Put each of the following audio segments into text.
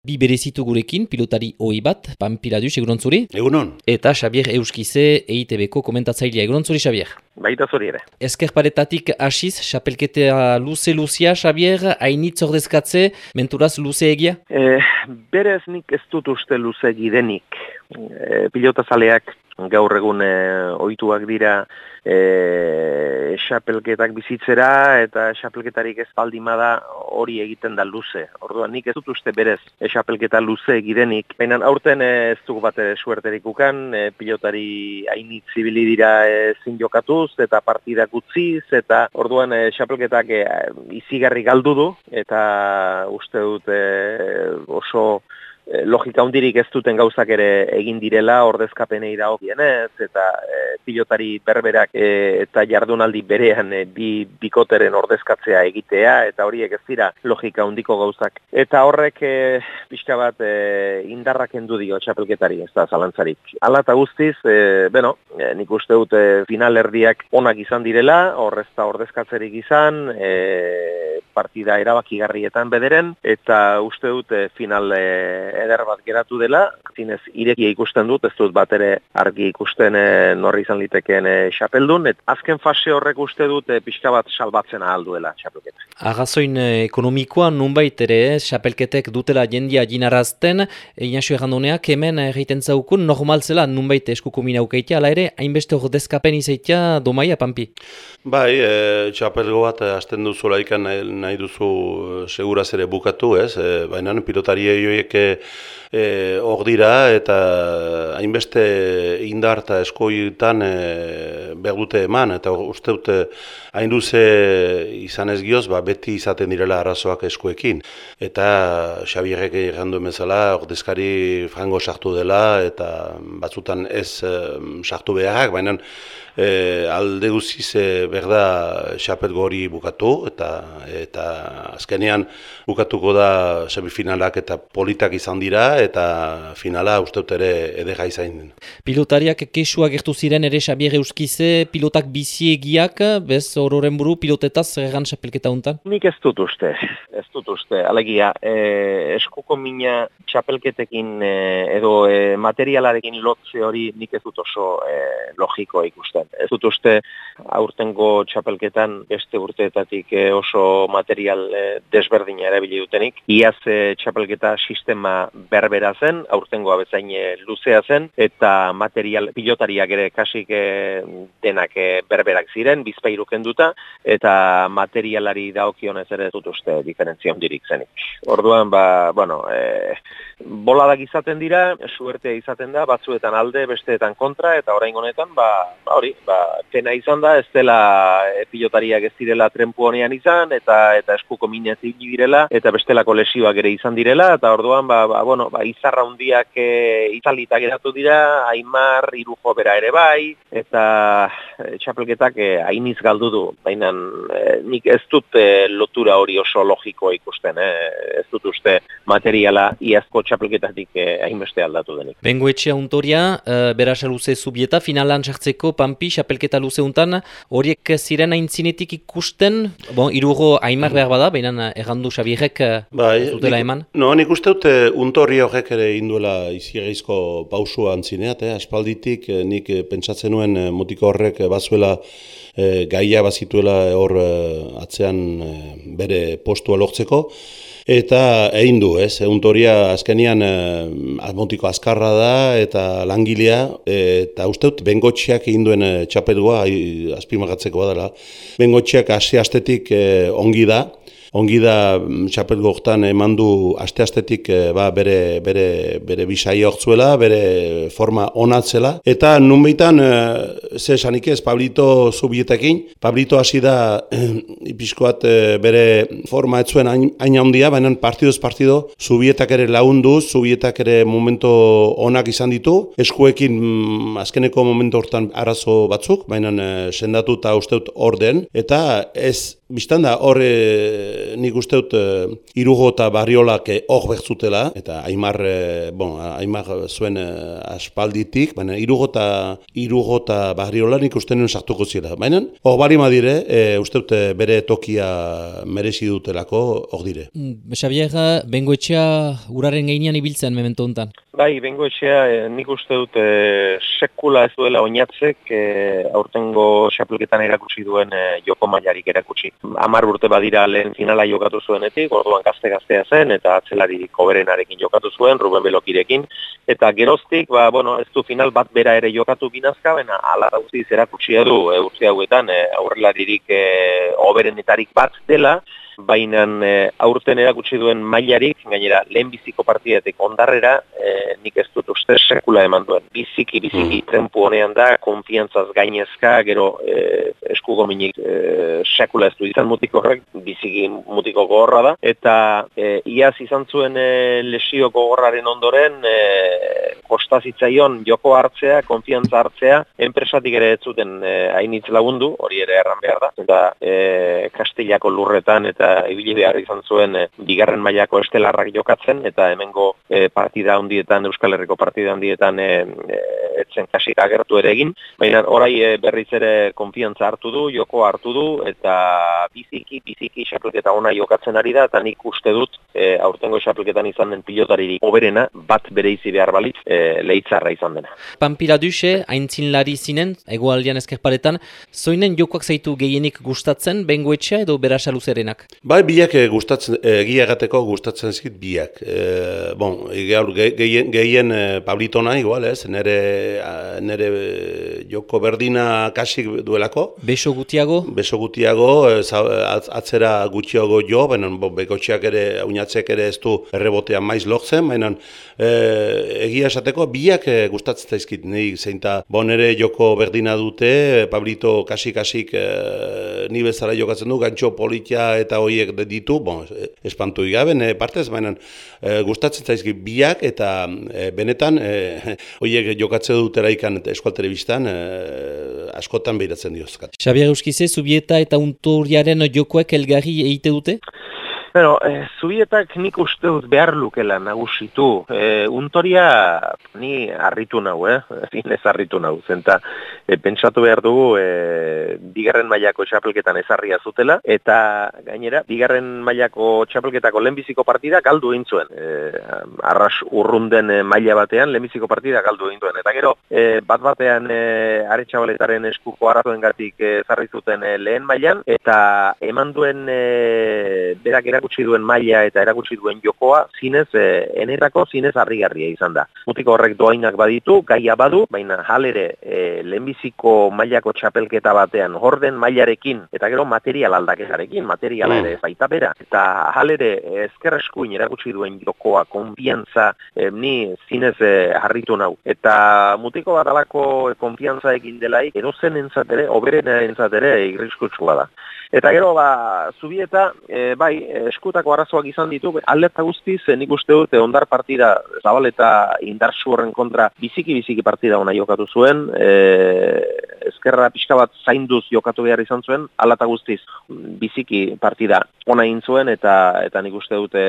Bi berezitu gurekin, pilotari hoi bat, Pampiladius, egunon zuri? Egunon. Eta Xabier Euskize, EITB-ko komentatzailea, egunon zuri, Xabier? Baita zuri ere. Ezker paretatik asiz, xapelketea luze-luzia, Xabier, hainitz ordezkatze, menturaz luze egia? E, berez nik ez dut uste luze gidenik. E, pilotazaleak gaur egun e, ohituak dira e, xapelketak bizitzera eta xapelketarik ez baldimada hori egiten da luze. Orduan nik ez dut uste berez xapelketa luze egidenik. Baina aurten ez dugu bat suerterik ukan, e, pilotari hainit zibili dira ezin jokatuz eta partidak utziz eta orduan e, xapelketak e, izigarri galdu du eta uste dut e, oso logika hundirik ez duten gauzak ere egin direla ordezkapenei dagokienez eta e, pilotari berberak e, eta jardunaldi berean e, bi bikoteren ordezkatzea egitea eta horiek ez dira logika hundiko gauzak. Eta horrek e, pixka bat e, indarrak endu dio txapelketari ez da zalantzarik. Ala eta guztiz e, bueno, e, nik uste dute final erdiak onak izan direla horrezta ordezkatzerik izan e, partida erabakigarrietan bederen eta uste dute final e, eder bat geratu dela, zinez irekia ikusten dut, ez dut bat ere argi ikusten e, norri izan litekeen e, xapeldun, et azken fase horrek uste dut e, pixka bat salbatzen ahal duela xapelketa. Agazoin ekonomikoa nunbait ere, xapelketek dutela jendia jinarazten, inaxo egandoneak hemen egiten zaukun normal zela nunbait eskuko minaukeita, ala ere, hainbeste ordezkapen izaitia domaia, Pampi? Bai, e, txapelgo bat hasten duzu laikan nahi, nahi duzu seguraz ere bukatu, ez? E, Baina pilotari joiek e, hor dira eta hainbeste indar eta eskoietan e, begute eman eta uste dute hain duze izan ez gioz, ba, beti izaten direla arazoak eskuekin. Eta Xabierrek duen bezala, ordezkari frango sartu dela eta batzutan ez e, sartu beharrak, baina e, alde guziz e, berda xapet gori bukatu eta eta azkenean bukatuko da semifinalak eta politak izan dira eta finala uste dut ere edera izan. Pilotariak kexua gertu ziren ere Xabier Euskize, pilotak biziegiak, bez ororen buru pilotetaz egan xapelketa untan? Nik ez dut uste, ez dut uste. Alegia, e, eskuko mina txapelketekin e, edo e, materialarekin lotze hori nik ez dut oso e, logiko ikusten. Ez dut uste aurtengo txapelketan beste urteetatik e, oso material e, desberdina erabili dutenik. Iaz e, txapelketa sistema berbera zen, aurtengoa bezain e, luzea zen, eta material pilotariak ere kasik e, denak e, berberak ziren, bizpairu kenduta, eta materialari daokionez ere dut uste diferentzia hondirik zenik. Orduan, ba, bueno, e, boladak izaten dira, suertea izaten da, batzuetan alde, besteetan kontra, eta orain honetan, ba, ba hori, ba, pena izan da, ez dela e, pilotariak ez direla trempu honean izan, eta eta eskuko minez direla, eta bestelako lesioak ere izan direla, eta orduan, ba, ba, bueno, ba, izarra hundiak e, itzalita geratu dira, Aimar, Irujo bera ere bai, eta e, txapelketak e, hainiz galdu du, baina e, nik ez dut e, lotura hori oso logikoa ikusten, e, ez dut uste materiala iazko txapelketatik eh, hainbeste aldatu denik. Bengo etxea untoria, uh, berasa luze zubieta, finalan sartzeko pampi, txapelketa luze untan, horiek ziren aintzinetik ikusten, bon, iruro aimar behar bada, baina errandu xabierrek uh, bai, zutela eman? No, nik uste dute untoria horrek ere induela izigeizko pausua antzineat, eh? aspalditik nik pentsatzen nuen motiko horrek bazuela eh, gaia bazituela hor atzean bere postua lortzeko, Eta egin du, ez, eguntoria azkenian azmontiko azkarra da eta langilea, eta uste dut, bengotxeak egin duen eh, txapelgoa, azpimagatzeko badala, bengotxeak hasi astetik eh, ongi da, ongi da mm, txapel gortan eman du aste-astetik eh, ba, bere, bere, bere bisai hortzuela, bere forma onatzela. Eta nun behitan, e, ze esanik ez, Pablito zubietekin, Pablito hasi da e, ipiskoat bere forma etzuen hain handia, baina partidoz partido zubietak ere launduz, zubietak ere momento onak izan ditu, eskuekin mm, azkeneko momento hortan arazo batzuk, baina e, sendatu eta usteut orden, eta ez Bistan da, hor e, nik uste dut e, irugo eta barriolak hor bertzutela, eta Aimar, e, bon, Aimar zuen e, aspalditik, baina irugo eta, irugo eta barriola nik uste nuen sartuko zira. Baina hor bari madire, e, uste dut bere tokia merezi dutelako hor dire. Mm, Xabier, bengoetxea uraren gainean ibiltzen memento hontan. Bai, bengoetxea e, nik uste dut e, sekula ez duela oinatzek e, aurtengo xapelketan erakutsi duen joko mailarik erakutsi. Amar urte badira lehen finala jokatu zuenetik, orduan gazte-gaztea zen, eta atzelaririk koberenarekin jokatu zuen, Ruben Belokirekin, eta geroztik, ba, bueno, ez du final bat bera ere jokatu ginazka, bena, ala guztiz erakutsi edu, e, urte hauetan, e, aurrelaririk e, oberenetarik bat dela, baina e, aurten erakutsi duen mailarik, gainera lehenbiziko partidetik ondarrera, e, nik ez dut uste sekula eman duen. Biziki, biziki, mm. tempu honean da, konfiantzaz gainezka, gero e, eskugo minik e, sekula ez du izan mutiko horrek, biziki mutiko gogorra da, eta e, iaz izan zuen e, lesio gogorraren ondoren, e, kostazitzaion joko hartzea, konfiantza hartzea, enpresatik ere ez zuten e, hainitz lagundu, hori ere erran behar da, eta e, Kastilako lurretan eta ibili behar izan zuen e, bigarren mailako estelarrak jokatzen eta hemengo e, partida handietan Euskal Herriko partida handietan e, e, etzen kasik agertu ere egin, baina orai e, berriz ere konfiantza hartu du, joko hartu du eta biziki biziki xapelketa ona jokatzen ari da eta nik uste dut e, aurtengo xapelketan izan den pilotariri oberena bat bereizi behar balitz e, leitzarra izan dena. Pampira duxe, haintzin lari zinen, egoaldian ezkerparetan, zoinen jokoak zaitu gehienik gustatzen, bengoetxea edo berasa luzerenak? Bai, biak e, gustatzen, egia gateko gustatzen zikit biak. E, bon, gehien, gehien e, Pablitona igual, ez, nere, nere joko berdina kasik duelako. Beso gutiago? Beso gutiago, atzera gutxiago jo, baina bon, bekotxeak ere, unatzek ere ez du errebotean maiz lortzen, baina e, egia esateko biak e, gustatzen zaizkit, nahi zeinta bon ere joko berdina dute, Pablito kasik-kasik e, ni bezala jokatzen du, gantxo politia eta horiek ditu, bon, espantu igabe, ne partez, baina e, gustatzen zaizki biak eta e, benetan e, horiek jokatze dutera ikan eskual telebistan e, askotan behiratzen diozkat. Xabier Euskize, Zubieta eta Untoriaren jokoek elgarri egite dute? Bueno, e, zubietak nik uste dut behar lukela nagusitu. E, untoria ni harritu nau, eh? Zinez harritu nau. Zenta, e, pentsatu behar dugu, e, bigarren mailako txapelketan ezarria zutela, eta gainera, bigarren mailako txapelketako lehenbiziko partida galdu egin zuen. E, arras urrunden maila batean, lehenbiziko partida galdu egin. Eta gero, e, bat batean e, aretsabaletaren eskuko aratuen gatik ezarri zuten lehen mailan, eta eman duen e, berak erakutsi duen maila eta erakutsi duen jokoa, zinez, e, enerako zinez harrigarria izan da. Mutiko horrek doainak baditu, gaia badu, baina halere e, lehenbiziko mailako txapelketa batean, horden mailarekin, eta gero material aldaketarekin, materiala ere mm. baita bera. Eta halere ezker eskuin erakutsi duen jokoa, konfiantza, e, ni zinez e, harritu nau. Eta mutiko bat alako konfiantza egin delaik, erozen entzatere, oberen entzatere, irriskutsua da. Eta gero, ba, zubieta, e, bai, eskutako arazoak izan ditu, aldeta guztiz, e, nik uste dute ondar partida, zabaleta indarsu horren kontra, biziki-biziki partida ona jokatu zuen, e, ezkerra pixka bat zainduz jokatu behar izan zuen, aldeta guztiz, biziki partida ona zuen, eta eta nik uste dute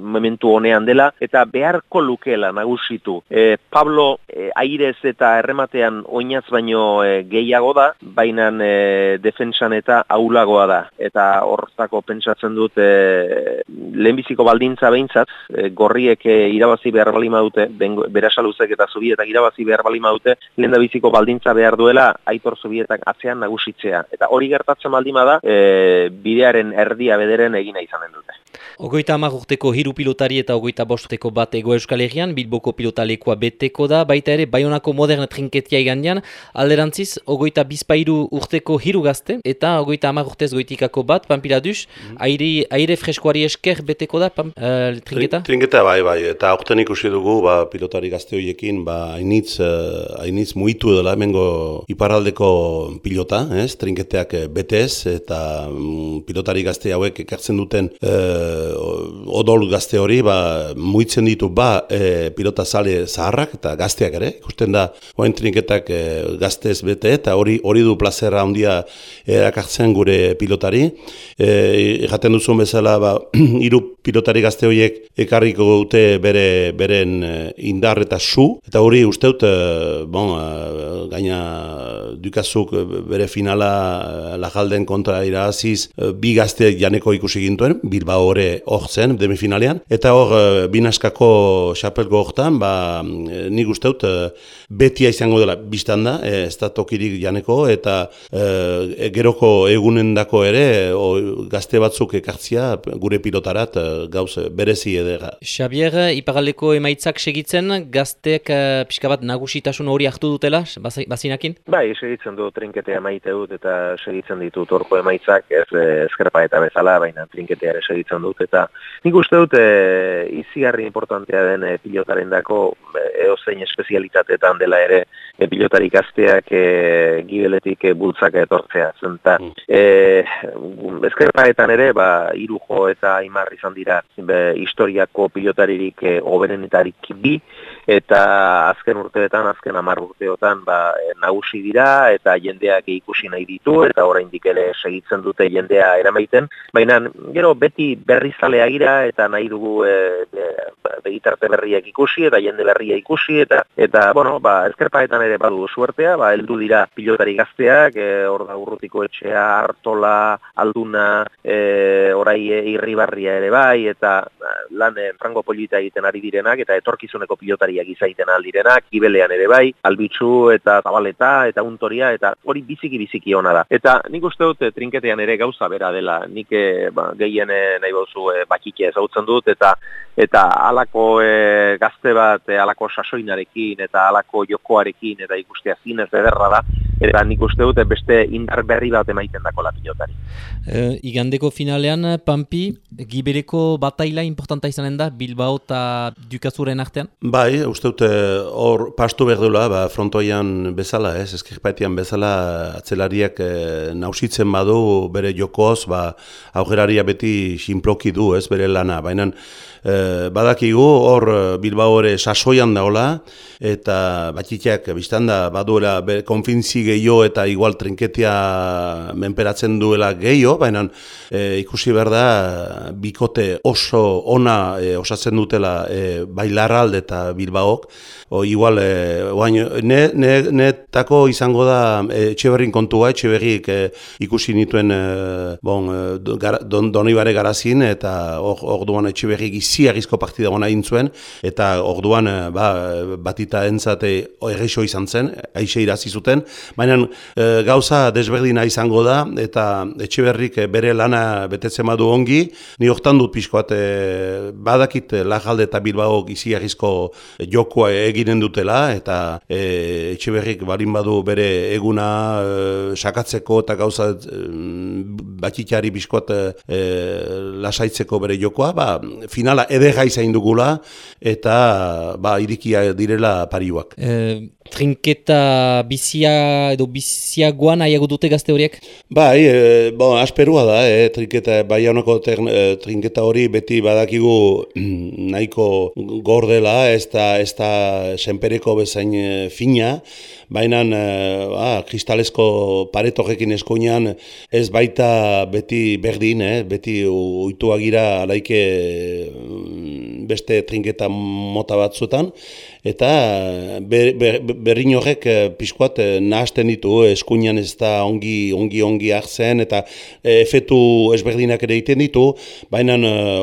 momentu honean dela, eta beharko lukela nagusitu. E, Pablo, e, airez eta errematean oinaz baino e, gehiago da, baina e, defensan eta aulagoa da. Eta hortako pentsatzen dut e, lehenbiziko baldintza behintzat, e, gorriek e, irabazi behar balima dute, berasaluzek eta zubietak irabazi behar balima dute, lehen da biziko baldintza behar duela aitor zubietak atzean nagusitzea. Eta hori gertatzen baldima da, e, bidearen erdia bederen egina izanen dute. Ogoita hamar urteko hiru pilotari eta ogoita bosteko bat ego euskal herrian, Bilboko pilotalekoa beteko da, baita ere, Bayonako modern trinketia igandian, alderantziz, ogoita bizpairu urteko hiru gazte, eta ogoita hamar urtez goitikako bat, pampila dus, mm. aire, aire freskoari esker beteko da, pam, uh, trinketa? Trinketa, bai, bai, eta aurten ikusi dugu, ba, pilotari gazte horiekin, ba, hainitz, uh, hainitz muitu dela, hemengo iparaldeko pilota, ez, trinketeak betez, eta um, pilotari gazte hauek ekartzen duten, uh, odol gazte hori ba, muitzen ditu ba e, pilota zale zaharrak eta gazteak ere, ikusten da oain trinketak e, gaztez bete eta hori hori du plazera handia erakartzen gure pilotari. E, duzun bezala ba, hiru pilotari gazte horiek ekarriko dute bere beren indar eta su, eta hori uste dut, bon, gaina dukazuk bere finala lajalden kontra iraziz, bi gazte janeko ikusi gintuen, Bilbao ore hor zen, demifinalean, eta hor, binaskako xapelgo hortan, ba, nik uste dut, betia izango dela biztan da, ez da tokirik janeko, eta e, geroko egunendako ere, o, gazte batzuk ekartzia gure pilotarat gauz berezi edera. Xabier, ipagaleko emaitzak segitzen, gazteek pixka bat nagusitasun hori hartu dutela, bazinakin? Bai, segitzen du trinketea maite dut eta segitzen ditut orko emaitzak, ez eskerpa eta bezala, baina trinketea ere segitzen dut, eta nik uste dut e, izigarri importantea den e, pilotaren dako e, eozein espezialitatetan dela ere e, pilotari gazteak e, gibeletik e, bultzak etortzea. Zen, eta mm. e, eskerpaetan ere, ba, irujo eta imar izan dira be, historiako pilotaririk e, oberenetarik bi, eta azken urteetan, azken amar urteotan, ba, nagusi dira, eta jendeak ikusi nahi ditu, eta oraindik ere segitzen dute jendea eramaiten, baina gero beti berrizalea gira, eta nahi dugu e, begitarte berriak ikusi, eta jende berria ikusi, eta, eta bueno, ba, eskerpaetan ere badu suertea, ba, heldu dira pilotari gazteak, e, hor da urrutiko etxea, hartola, alduna, e, orai e, irribarria ere bai, eta lan e, polita egiten ari direnak, eta etorkizuneko pilotariak izaiten aldirenak, ibelean ere bai, albitzu eta zabaleta eta untoria eta hori biziki biziki ona da. Eta nik uste dut trinketean ere gauza bera dela. Nik ba, gehien nahi bozu e, bakike ezautzen dut eta eta alako e, gazte bat e, alako sasoinarekin eta alako jokoarekin eta ikustea zinez ederra da eta nik uste dut beste indar berri bat emaiten dako la pilotari. E, igandeko finalean, Pampi, gibereko bataila importanta izanen da, Bilbao eta Dukazuren artean? Bai, uste dut hor pastu behar dula, ba, frontoian bezala, ez, eskirpaetian bezala atzelariak e, nausitzen badu bere jokoz, ba, aurreraria beti sinploki du, ez, bere lana, baina e, badakigu hor eh, Bilbao ere sasoian daola eta batxiteak biztan da baduela konfintzi gehiago eta igual trinketia menperatzen duela gehiago, baina e, ikusi behar da bikote oso ona e, osatzen dutela e, bailarralde eta Bilbaok, o igual e, oain, ne, ne, netako izango da e, etxe kontua, etxe berrik ikusi nituen e, bon, gar, don, donibare garazin eta hor duan etxe berrik iziagizko partida gona zuen, eta orduan eh, ba, batita entzate errexo izan zen, aixe irazi zuten, baina e, gauza desberdina izango da, eta etxe berrik eh, bere lana betetzen badu ongi, ni hortan dut pixkoat e, badakit lajalde eta bilbao iziagizko jokoa eginen dutela, eta e, etxe berrik balin badu bere eguna e, sakatzeko eta gauza e, batitari pixkoat e, lasaitzeko bere jokoa, ba, finala edega izain dugula eta ba, irikia direla pariuak. E, trinketa bizia edo biziagoan nahiago dute gazte horiek? Bai, e, bon, asperua da, e, trinketa, bai e, trinketa hori beti badakigu mm, nahiko gordela, ez da, ez da senpereko bezain e, fina, baina ah, kristalesko paretorekin eskoinan ez baita beti berdin, eh? beti uituagira alaike beste trinketa mota batzuetan, eta berrin horrek eh, pixkoat eh, nahasten ditu, eh, eskuinan ez da ongi ongi ongi hartzen, eta efetu ezberdinak ere egiten ditu, baina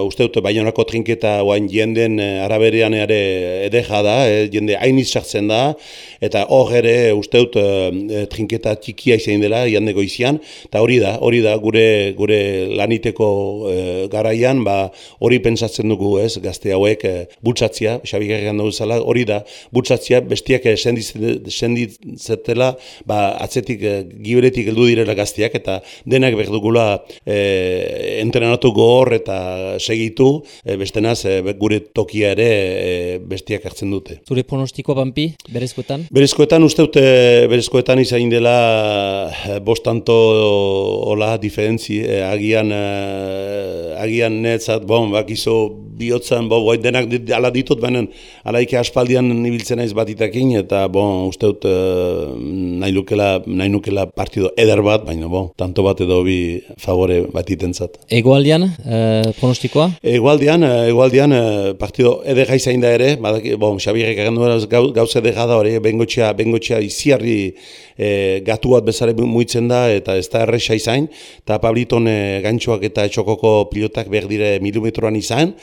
uste dut baionako trinketa oain jenden araberean ere edeja da, jende hainiz sartzen da, eta hor ere uste dut trinketa txikia izan dela, jandeko izian, eta hori da, hori da, gure gure laniteko garaian, ba hori pentsatzen dugu ez, gazte hauek e, bultzatzia, Xabi Gerrigan zala, hori da, bultzatzia bestiak senditzetela, ba, atzetik e, giberetik heldu direla gazteak, eta denak berdugula e, entrenatu gogor eta segitu, e, bestenaz e, gure tokia ere e, bestiak hartzen dute. Zure pronostiko banpi, berezkoetan? Berezkoetan uste dute, berezkoetan izain dela bostanto hola diferentzi, e, agian, e, agian netzat, bon, bakizo bihotzan, bo, bai denak ala ditut, baina alaike aspaldian ibiltzen naiz batitakin, eta bon, uste dut uh, nahi, nukela, nahi nukela partido eder bat, baina bon, tanto bat edo bi favore bat itentzat. Egoaldian, uh, pronostikoa? Egoaldian, uh, egoaldian uh, partido eder gaizain da ere, badak, bon, Xabirek egan duela gau, gauze da hori, bengotxea, bengotxea iziarri e, gatu bat bezare muitzen da, eta ez da erresa izan, eta Pabliton e, gantxoak eta txokoko pilotak behar dire milimetroan izan,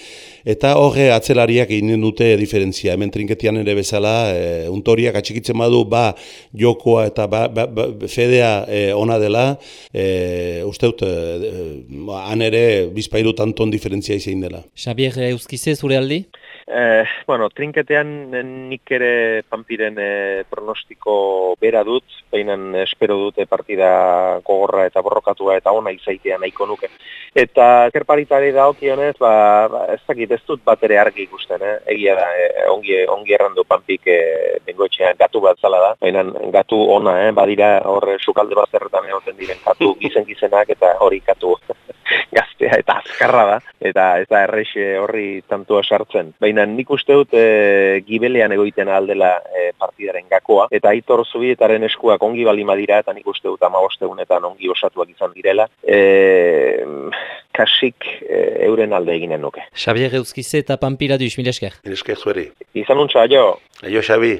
eta horre atzelariak egin dute diferentzia. Hemen trinketian ere bezala, e, untoriak atxikitzen badu, ba jokoa eta ba, ba, ba fedea e, ona dela, e, uste dut, e, han ere bizpairu tanton diferentzia izan dela. Xabier Euskize, zure aldi? Eh, bueno, trinketean nik ere pampiren eh, pronostiko bera dut, behinan espero dute partida gogorra eta borrokatua eta ona izaitea nahiko nuke. Eta kerparitari da okionez, ba, ba, ez dakit ez dut bat ere argi ikusten, eh? egia da, eh, ongi, ongi errandu pampik eh, bengoetxean gatu bat zala da, behinan gatu ona, eh? badira horre sukalde bazterretan egoten diren gatu gizen gizenak eta hori gatu gaztea eta azkarra da, eta ez da errexe horri tantua sartzen. Baina nik uste dut e, gibelean egoiten aldela e, partidaren gakoa, eta aitor zubietaren eskuak ongi balima dira, eta nik uste dut ama honetan ongi osatuak izan direla, e, kasik e, euren alde eginen nuke. Xabier Euskize eta Pampira duiz, mila esker. Mila esker zueri. Izan untsa, jo. Aio, Xabi.